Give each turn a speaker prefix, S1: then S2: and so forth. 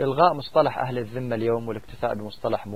S1: إلغاء مصطلح أهل الذمة اليوم والاكتفاء بمصطلح